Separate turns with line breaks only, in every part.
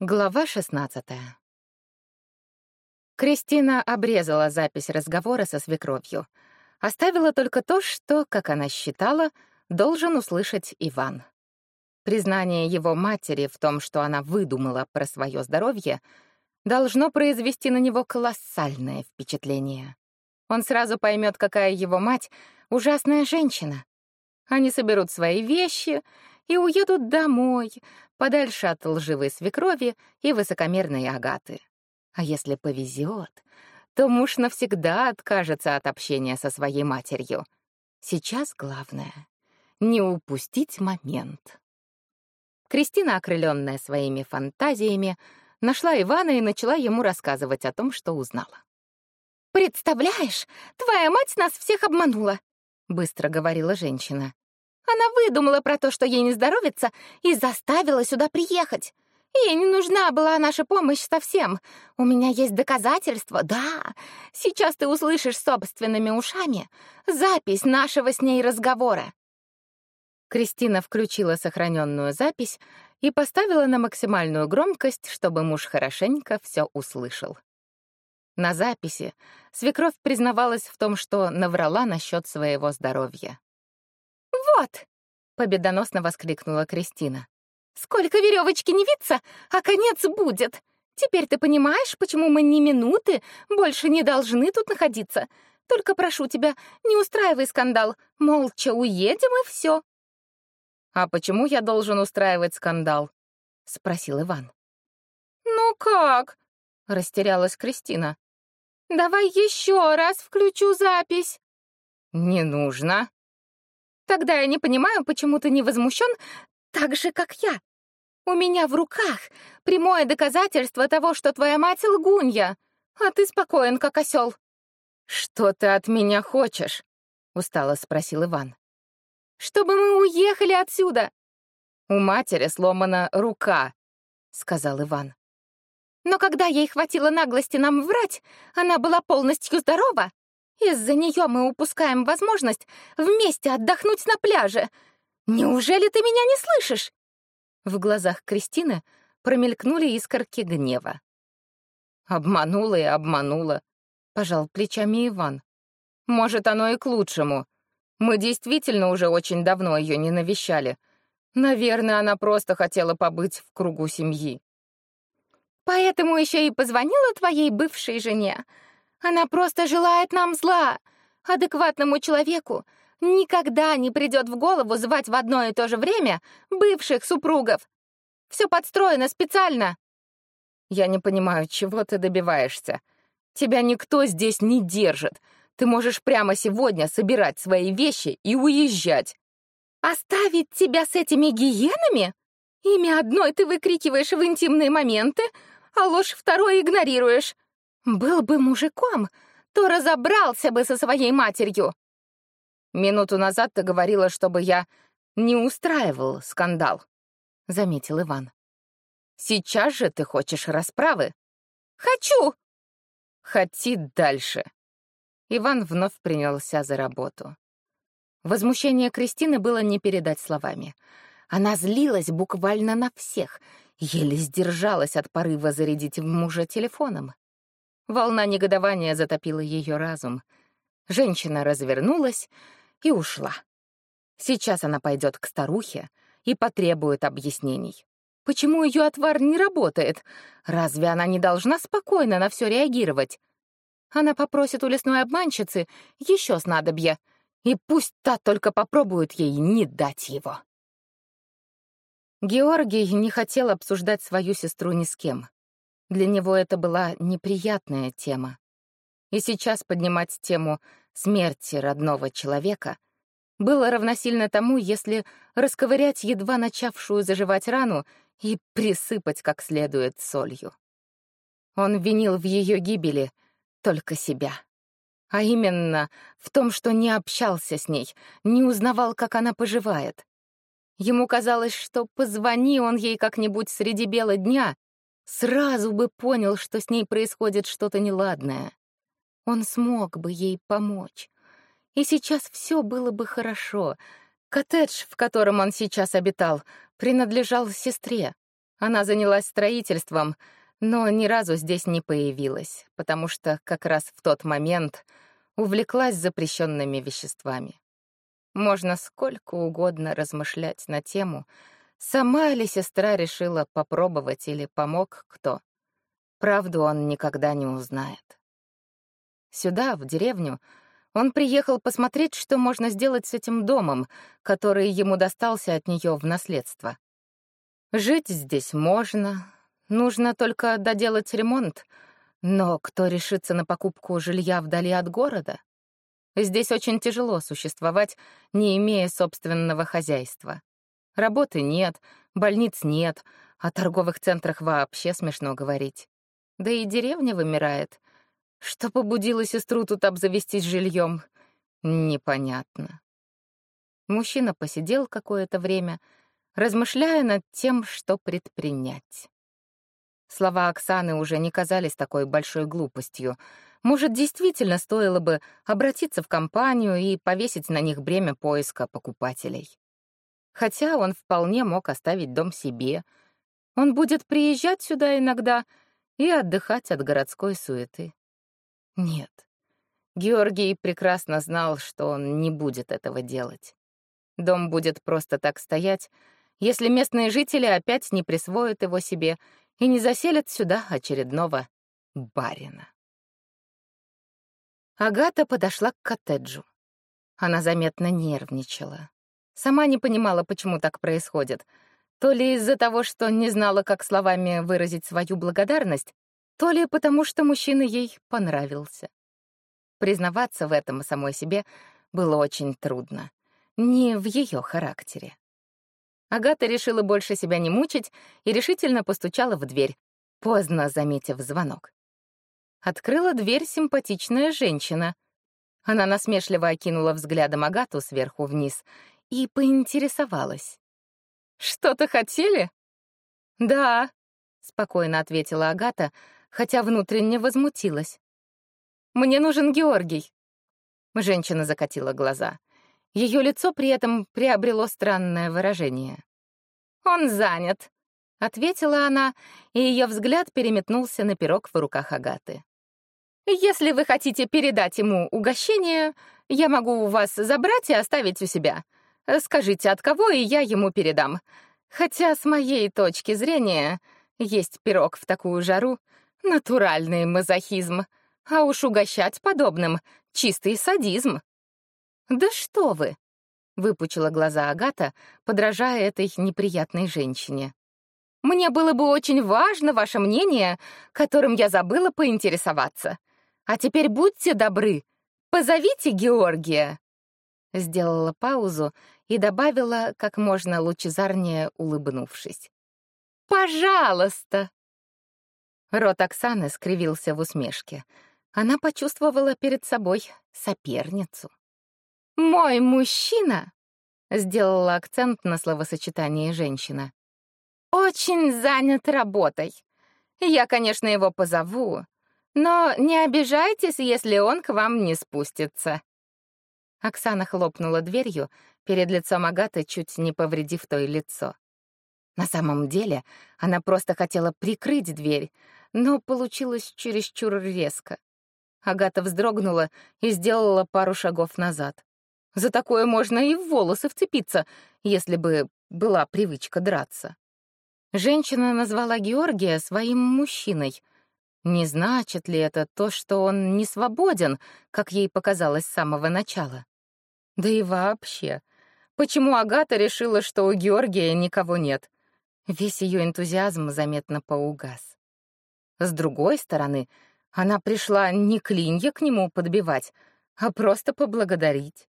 Глава 16 Кристина обрезала запись разговора со свекровью. Оставила только то, что, как она считала, должен услышать Иван. Признание его матери в том, что она выдумала про свое здоровье, должно произвести на него колоссальное впечатление. Он сразу поймет, какая его мать — ужасная женщина. Они соберут свои вещи и уедут домой, подальше от лживой свекрови и высокомерной Агаты. А если повезет, то муж навсегда откажется от общения со своей матерью. Сейчас главное — не упустить момент. Кристина, окрыленная своими фантазиями, нашла Ивана и начала ему рассказывать о том, что узнала.
«Представляешь, твоя мать нас всех обманула», — быстро говорила женщина. Она выдумала про то, что ей не здоровится, и заставила сюда приехать. Ей не нужна была наша помощь совсем. У меня есть доказательства, да. Сейчас ты услышишь собственными ушами запись нашего с ней разговора.
Кристина включила сохраненную запись и поставила на максимальную громкость, чтобы муж хорошенько все услышал. На записи свекровь признавалась в том, что наврала насчет своего здоровья.
«Вот!» — победоносно воскликнула Кристина. «Сколько веревочки не виться, а конец будет! Теперь ты понимаешь, почему мы ни минуты больше не должны тут находиться? Только прошу тебя, не устраивай скандал, молча уедем и все.
«А почему я должен устраивать скандал?» — спросил Иван.
«Ну как?» — растерялась Кристина. «Давай еще раз включу запись».
«Не нужно»,
Тогда я не понимаю, почему ты не возмущен так же, как я. У меня в руках прямое доказательство того, что твоя мать лгунья, а ты спокоен, как осел.
«Что ты от меня хочешь?» — устало спросил Иван.
«Чтобы мы уехали отсюда!»
«У матери сломана рука», — сказал Иван.
«Но когда ей хватило наглости нам врать, она была полностью здорова. Из-за нее мы упускаем возможность вместе отдохнуть на пляже. Неужели ты меня не слышишь?»
В глазах Кристины промелькнули искорки гнева. «Обманула и обманула», — пожал плечами Иван. «Может, оно и к лучшему. Мы действительно уже очень давно ее не навещали. Наверное, она просто хотела побыть в кругу семьи».
«Поэтому еще и позвонила твоей бывшей жене. Она просто желает нам зла. Адекватному человеку никогда не придет в голову звать в одно и то же время бывших супругов. Все подстроено специально.
Я не понимаю, чего ты добиваешься. Тебя никто здесь не держит. Ты можешь прямо сегодня собирать свои вещи и уезжать.
Оставить тебя с этими гиенами? Имя одной ты выкрикиваешь в интимные моменты, а ложь второй игнорируешь. Был бы мужиком, то разобрался бы со своей матерью.
Минуту назад ты говорила, чтобы я не устраивал скандал, — заметил Иван. Сейчас же ты хочешь расправы?
Хочу!
Хоти дальше. Иван вновь принялся за работу. Возмущение Кристины было не передать словами. Она злилась буквально на всех, еле сдержалась от порыва зарядить в мужа телефоном. Волна негодования затопила ее разум. Женщина развернулась и ушла. Сейчас она пойдет к старухе и потребует объяснений. Почему ее отвар не работает? Разве она не должна спокойно на все реагировать? Она попросит у лесной обманщицы еще снадобья, и пусть та только попробует ей не дать его. Георгий не хотел обсуждать свою сестру ни с кем. Для него это была неприятная тема. И сейчас поднимать тему смерти родного человека было равносильно тому, если расковырять едва начавшую заживать рану и присыпать как следует солью. Он винил в ее гибели только себя. А именно в том, что не общался с ней, не узнавал, как она поживает. Ему казалось, что позвони он ей как-нибудь среди бела дня, Сразу бы понял, что с ней происходит что-то неладное. Он смог бы ей помочь. И сейчас все было бы хорошо. Коттедж, в котором он сейчас обитал, принадлежал сестре. Она занялась строительством, но ни разу здесь не появилась, потому что как раз в тот момент увлеклась запрещенными веществами. Можно сколько угодно размышлять на тему, сама ли сестра решила попробовать или помог кто. Правду он никогда не узнает. Сюда, в деревню, он приехал посмотреть, что можно сделать с этим домом, который ему достался от нее в наследство. Жить здесь можно, нужно только доделать ремонт, но кто решится на покупку жилья вдали от города? Здесь очень тяжело существовать, не имея собственного хозяйства. Работы нет, больниц нет, о торговых центрах вообще смешно говорить. Да и деревня вымирает. Что побудило сестру тут обзавестись жильем? Непонятно. Мужчина посидел какое-то время, размышляя над тем, что предпринять. Слова Оксаны уже не казались такой большой глупостью. Может, действительно стоило бы обратиться в компанию и повесить на них бремя поиска покупателей. Хотя он вполне мог оставить дом себе. Он будет приезжать сюда иногда и отдыхать от городской суеты. Нет. Георгий прекрасно знал, что он не будет этого делать. Дом будет просто так стоять, если местные жители опять не присвоят его себе и не заселят сюда очередного барина. Агата подошла к коттеджу. Она заметно нервничала. Сама не понимала, почему так происходит. То ли из-за того, что не знала, как словами выразить свою благодарность, то ли потому, что мужчина ей понравился. Признаваться в этом самой себе было очень трудно. Не в ее характере. Агата решила больше себя не мучить и решительно постучала в дверь, поздно заметив звонок. Открыла дверь симпатичная женщина. Она насмешливо окинула взглядом Агату сверху вниз и поинтересовалась. «Что-то хотели?» «Да», — спокойно ответила Агата, хотя внутренне возмутилась. «Мне нужен Георгий». Женщина закатила глаза. Ее лицо при этом приобрело странное выражение. «Он занят», — ответила она, и ее взгляд переметнулся на пирог в руках Агаты. «Если вы хотите передать ему угощение, я могу у вас забрать и оставить у себя. Скажите, от кого, и я ему передам. Хотя, с моей точки зрения, есть пирог в такую жару Натуральный мазохизм. А уж угощать подобным — чистый садизм. «Да что вы!» — выпучила глаза Агата, подражая этой неприятной женщине. «Мне было бы очень важно ваше мнение, которым я забыла поинтересоваться. А теперь будьте добры, позовите Георгия!» Сделала паузу и добавила, как можно лучезарнее улыбнувшись. «Пожалуйста!» Рот Оксаны скривился в усмешке. Она почувствовала перед собой соперницу. «Мой мужчина!» — сделала акцент на словосочетание женщина. «Очень занят работой. Я, конечно, его позову, но не обижайтесь, если он к вам не спустится». Оксана хлопнула дверью, перед лицом Агаты чуть не повредив той лицо. На самом деле она просто хотела прикрыть дверь, но получилось чересчур резко. Агата вздрогнула и сделала пару шагов назад. За такое можно и в волосы вцепиться, если бы была привычка драться. Женщина назвала Георгия своим мужчиной. Не значит ли это то, что он не свободен, как ей показалось с самого начала? Да и вообще, почему Агата решила, что у Георгия никого нет? Весь ее энтузиазм заметно поугас. С другой стороны, она пришла не клинья к нему подбивать, а просто поблагодарить.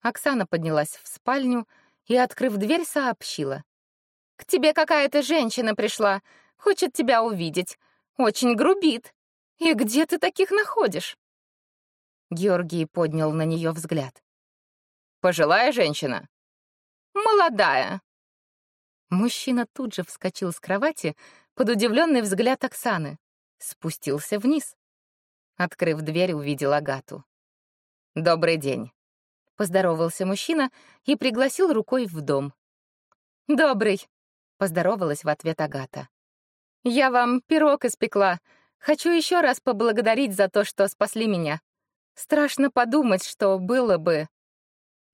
Оксана поднялась в спальню и, открыв дверь, сообщила. «К тебе какая-то женщина пришла, хочет тебя увидеть, очень грубит. И где ты таких находишь?» Георгий поднял на нее взгляд. «Пожилая женщина?» «Молодая». Мужчина тут же вскочил с кровати, под удивленный взгляд Оксаны. Спустился вниз. Открыв дверь, увидел Агату. «Добрый день», — поздоровался мужчина и пригласил рукой в дом. «Добрый», поздоровалась в ответ Агата. «Я вам пирог испекла. Хочу еще раз поблагодарить за то, что спасли меня. Страшно подумать, что было бы...»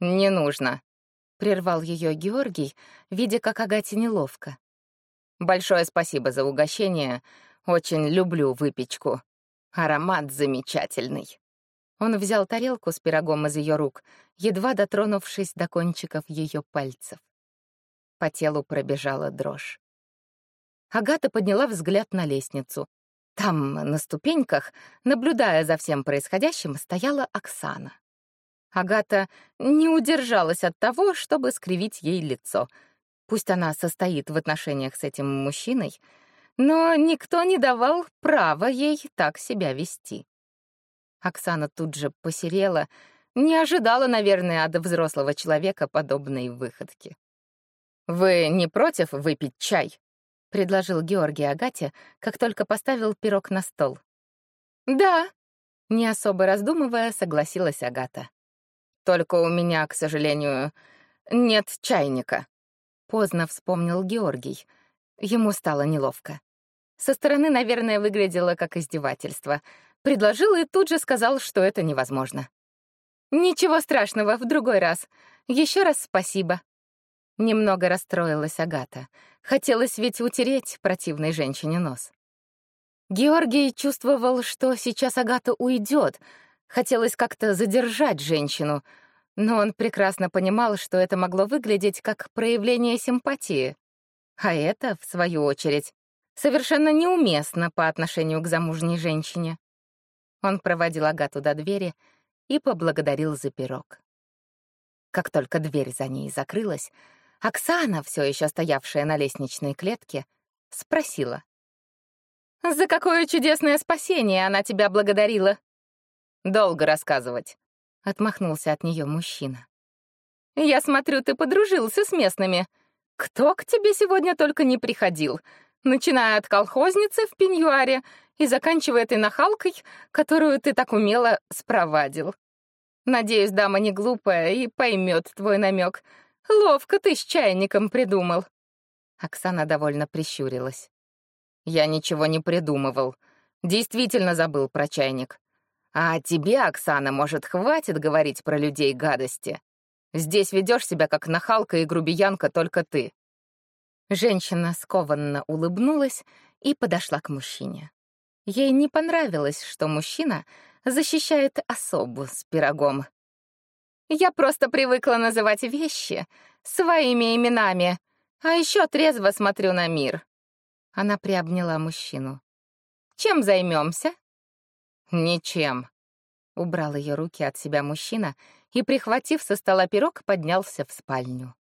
«Не нужно», — прервал ее Георгий, видя, как Агате неловко. «Большое спасибо за угощение. Очень люблю выпечку. Аромат замечательный». Он взял тарелку с пирогом из ее рук, едва дотронувшись до кончиков ее пальцев. По телу пробежала дрожь. Агата подняла взгляд на лестницу. Там, на ступеньках, наблюдая за всем происходящим, стояла Оксана. Агата не удержалась от того, чтобы скривить ей лицо. Пусть она состоит в отношениях с этим мужчиной, но никто не давал права ей так себя вести. Оксана тут же посерела, не ожидала, наверное, от взрослого человека подобной выходки. «Вы не против выпить чай?» — предложил Георгий Агате, как только поставил пирог на стол. «Да», — не особо раздумывая, согласилась Агата. «Только у меня, к сожалению, нет чайника», — поздно вспомнил Георгий. Ему стало неловко. Со стороны, наверное, выглядело как издевательство — Предложил и тут же сказал, что это невозможно. «Ничего страшного, в другой раз. Еще раз спасибо». Немного расстроилась Агата. Хотелось ведь утереть противной женщине нос. Георгий чувствовал, что сейчас Агата уйдет. Хотелось как-то задержать женщину, но он прекрасно понимал, что это могло выглядеть как проявление симпатии. А это, в свою очередь, совершенно неуместно по отношению к замужней женщине. Он проводил Агату до двери и поблагодарил за пирог. Как только дверь за ней закрылась, Оксана, все еще стоявшая на лестничной клетке, спросила. «За какое чудесное спасение она тебя благодарила?» «Долго рассказывать», — отмахнулся от нее мужчина. «Я смотрю, ты подружился с местными. Кто к тебе сегодня только не приходил, начиная от колхозницы в пеньюаре и заканчивая этой нахалкой, которую ты так умело спровадил. Надеюсь, дама не глупая и поймет твой намек. Ловко ты с чайником придумал. Оксана довольно прищурилась. Я ничего не придумывал. Действительно забыл про чайник. А тебе, Оксана, может, хватит говорить про людей гадости? Здесь ведешь себя как нахалка и грубиянка только ты. Женщина скованно улыбнулась и подошла к мужчине. Ей не понравилось, что мужчина защищает особу с пирогом. «Я просто привыкла называть вещи своими именами, а еще трезво смотрю на мир». Она приобняла мужчину. «Чем займемся?» «Ничем», — убрал ее руки от себя мужчина и, прихватив со стола пирог, поднялся в спальню.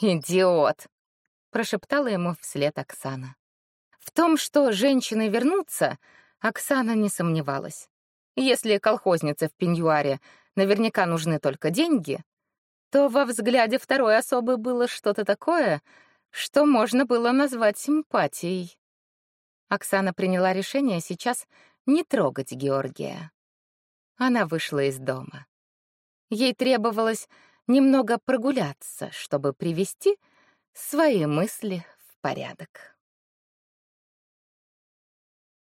«Идиот!» — прошептала ему вслед Оксана. В том, что женщины вернутся, Оксана не сомневалась. Если колхознице в пеньюаре наверняка нужны только деньги, то во взгляде второй особы было что-то такое, что можно было назвать симпатией. Оксана приняла решение сейчас не трогать Георгия. Она вышла из дома. Ей требовалось немного прогуляться, чтобы привести свои мысли в порядок.